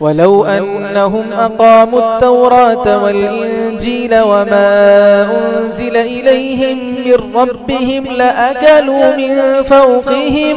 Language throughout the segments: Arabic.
ولو أنهم أقاموا التوراة والإنجيل وما أنزل إليهم من ربهم لأكلوا من فوقهم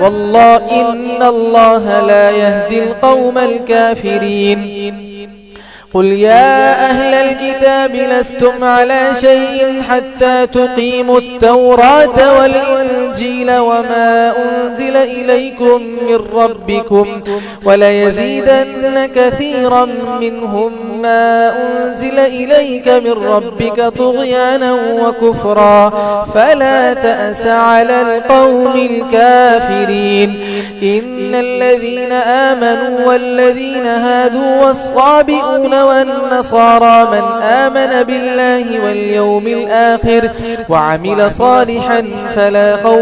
والله إن الله لا يهدي القوم الكافرين. قل يا أهل الكتاب لستم على شيء حتى تقيموا التوراة والإنسان الإنجيل وما أنزل إليكم من ربكم وليزيدن كثيرا منهم ما أنزل إليك من ربك طغيانا وكفرا فلا تأس على القوم الكافرين إن الذين آمنوا والذين هادوا والصابئون والنصارى من آمن بالله واليوم الآخر وعمل صالحا فلا خوف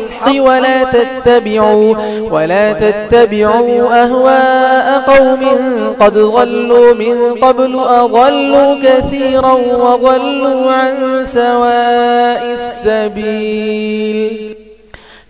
بالحق ولا تتبعوا ولا تتبعوا أهواء قوم قد ضلوا من قبل أضلوا كثيرا وضلوا عن سواء السبيل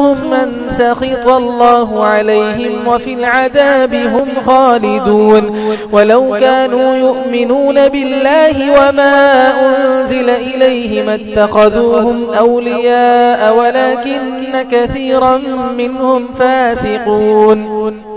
منهم من سخط الله عليهم وفي العذاب هم خالدون. ولو كانوا يؤمنون بالله وما أنزل إليهم اتخذوهم أولياء ولكن كثيرا منهم فاسقون.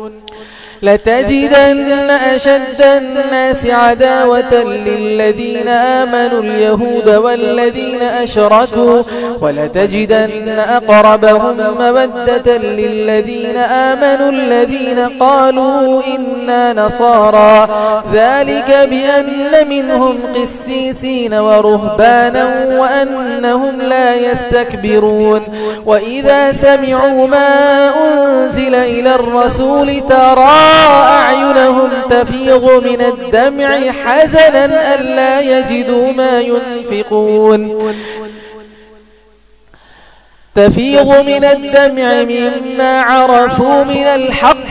لتجدن أشد الناس عداوة للذين آمنوا اليهود والذين أشركوا ولتجدن أقربهم مودة للذين آمنوا الذين قالوا إنا نصارى. ذلك بأن منهم قسيسين ورهبانا وأنهم لا يستكبرون. وإذا سمعوا ما أنزل إلى الرسول ترى أعينهم تفيض من الدمع حزنا ألا يجدوا ما ينفقون. تفيض من الدمع مما عرفوا من الحق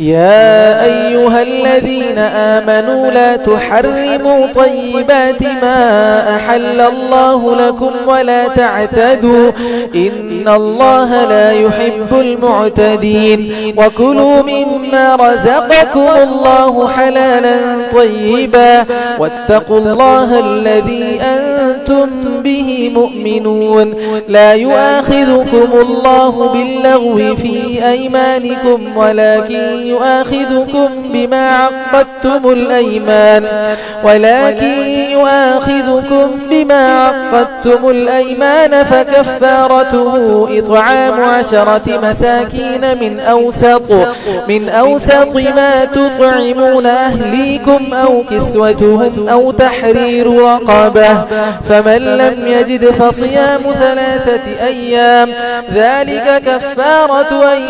يا أيها الذين آمنوا لا تحرموا طيبات ما أحل الله لكم ولا تعتدوا إن الله لا يحب المعتدين وكلوا مما رزقكم الله حلالا طيبا واتقوا الله الذي أنتم به مؤمنون لا يؤاخذكم الله باللغو فيه بأيمانكم ولكن يؤاخذكم بما عقدتم الأيمان. ولكن يؤاخذكم بما عقدتم الأيمان فكفارته إطعام عشرة مساكين من أوسط من أوسط ما تطعمون أهليكم أو كسوتهم أو تحرير رقبة. فمن لم يجد فصيام ثلاثة أيام ذلك كفارة أيمان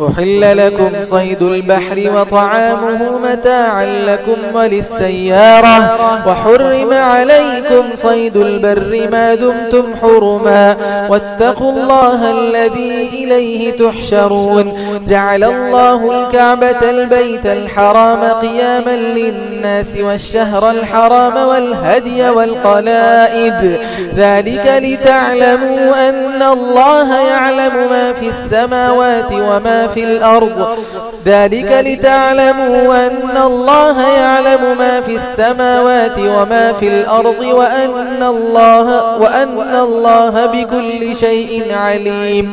أحل لكم صيد البحر وطعامه متاعا لكم وللسيارة وحرم عليكم صيد البر ما دمتم حرما واتقوا الله الذي إليه تحشرون جعل الله الكعبة البيت الحرام قياما للناس والشهر الحرام والهدي والقلائد ذلك لتعلموا أن الله يعلم ما في السماوات وما في الأرض. ذلك لتعلموا أن الله يعلم ما في السماوات وما في الأرض وأن الله, وأن الله بكل شيء عليم.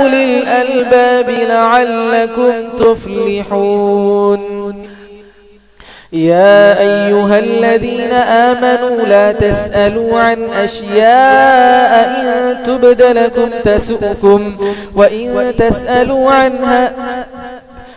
أولي الألباب لعلكم تفلحون. يا أيها الذين آمنوا لا تسألوا عن أشياء إن تبد لكم تسؤكم وإن تسألوا عنها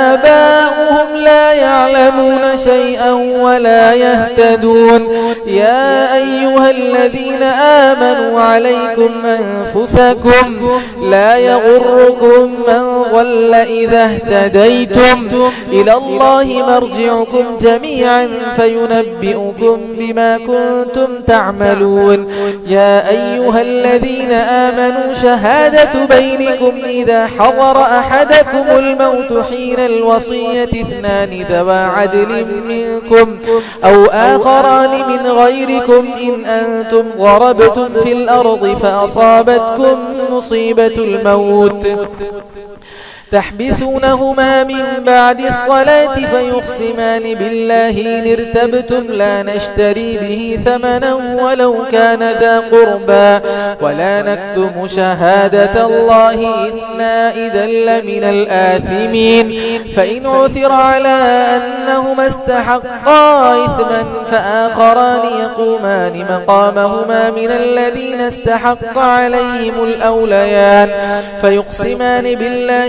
آباؤهم لا يعلمون شيئا ولا يهتدون. يا أيها الذين آمنوا عليكم أنفسكم لا يغركم من ظل إذا اهتديتم. إلى الله مرجعكم جميعا فينبئكم بما كنتم تعملون. يا أيها الذين آمنوا شهادة بينكم إذا حضر أحدكم الموت حين الوصية اثنان ذوى عدل منكم أو آخران من غيركم إن أنتم غربتم في الأرض فأصابتكم مصيبة الموت تحبسونهما من بعد الصلاة فيقسمان بالله إن ارتبتم لا نشتري به ثمنا ولو كان ذا قربا ولا نكتم شهادة الله إنا إذا لمن الآثمين فإن عثر على أنهما استحقا إثما فآخران يقومان مقامهما من الذين استحق عليهم الأوليان فيقسمان بالله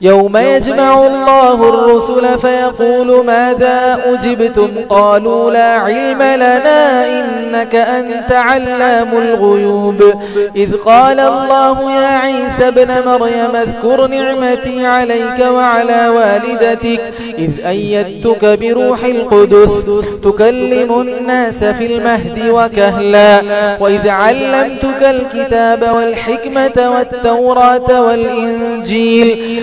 يوم يجمع الله الرسل فيقول ماذا أجبتم؟ قالوا لا علم لنا إنك أنت علام الغيوب. إذ قال الله يا عيسى بن مريم اذكر نعمتي عليك وعلى والدتك. إذ أيدتك بروح القدس تكلم الناس في المهد وكهلا. وإذ علمتك الكتاب والحكمة والتوراة والإنجيل.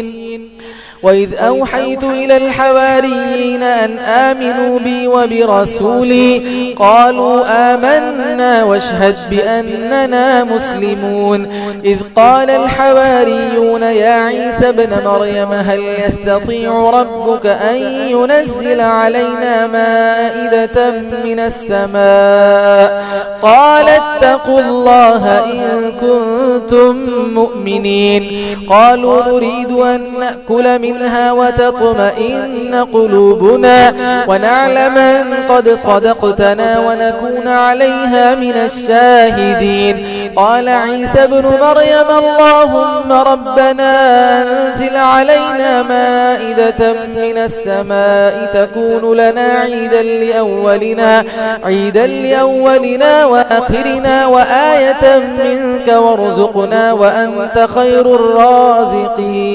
الظالمين وإذ أوحيت إلى الحواريين أن آمنوا بي وبرسولي قالوا آمنا واشهد بأننا مسلمون إذ قال الحواريون يا عيسى بن مريم هل يستطيع ربك أن ينزل علينا مائدة من السماء قال اتقوا الله إن كنتم مؤمنين قالوا نريد أن نأكل من منها وتطمئن قلوبنا ونعلم أن قد صدقتنا ونكون عليها من الشاهدين. قال عيسى بن مريم اللهم ربنا أنزل علينا مائدة من السماء تكون لنا عيدا لأولنا, عيدا لأولنا وآخرنا وآية منك وارزقنا وأنت خير الرازقين.